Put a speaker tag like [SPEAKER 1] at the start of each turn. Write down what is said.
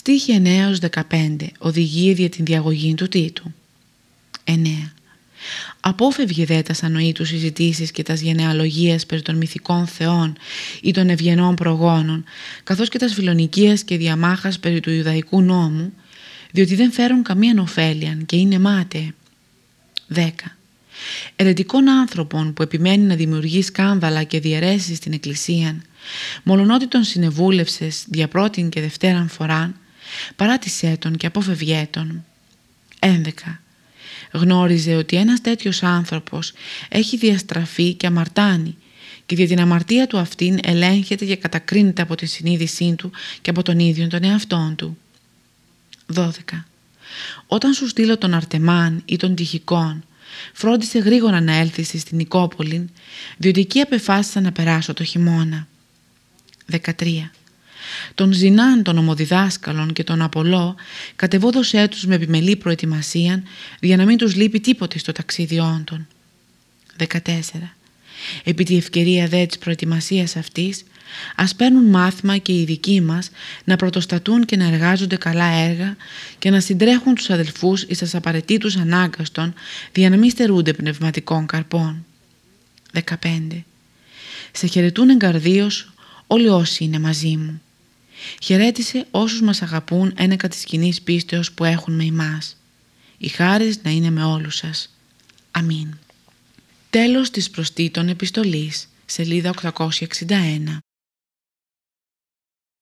[SPEAKER 1] Στίχη 9-15 οδηγεί για την διαγωγή του τίτου. 9. Απόφευγε δε τας ανοήτους συζητήσεις και τας γενεαλογίας περί των μυθικών θεών ή των ευγενών προγόνων, καθώς και τας φιλονικίας και διαμάχας περί του Ιουδαϊκού νόμου, διότι δεν φέρουν καμία ωφέλεια και είναι μάταιε. 10. Ερετικών άνθρωπων που επιμένει να δημιουργείς σκάνδαλα και διαιρέσεις στην Εκκλησία, μολονότι τον συνεβούλευσες δια πρώτην και δευτέραν φοράν, παράτησέ τον και αποφευγέ τον. 11. Γνώριζε ότι ένας τέτοιος άνθρωπος έχει διαστραφεί και αμαρτάνει και για την αμαρτία του αυτήν ελέγχεται και κατακρίνεται από τη συνείδησή του και από τον ίδιο τον εαυτόν του. 12. Όταν σου στείλω τον Αρτεμάν ή τον Τυχικών, φρόντισε γρήγορα να έλθεις στην Νικόπολη, διότι εκεί απεφάσισα να περάσω το χειμώνα. 13. Τον Ζηνάν των ομοδιδάσκαλων και τον Απολό κατεβόδωσέ τους με επιμελή προετοιμασία για να μην τους λείπει τίποτε στο ταξίδιόν των. 14. Επί τη ευκαιρία δε της προετοιμασίας αυτής ας παίρνουν μάθημα και οι δικοί μας να πρωτοστατούν και να εργάζονται καλά έργα και να συντρέχουν τους αδελφούς εις σας απαραίτητους ανάγκαστον για να μην στερούνται πνευματικών καρπών. 15. Σε χαιρετούν εγκαρδίως όλοι όσοι είναι μαζί μου. Χαιρέτησε όσους μας αγαπούν ένεκα της κοινής πίστεως που έχουν με εμάς. Η χάρις να είναι με όλους σας. Αμήν. Τέλος της προστήτων επιστολής, σελίδα 861.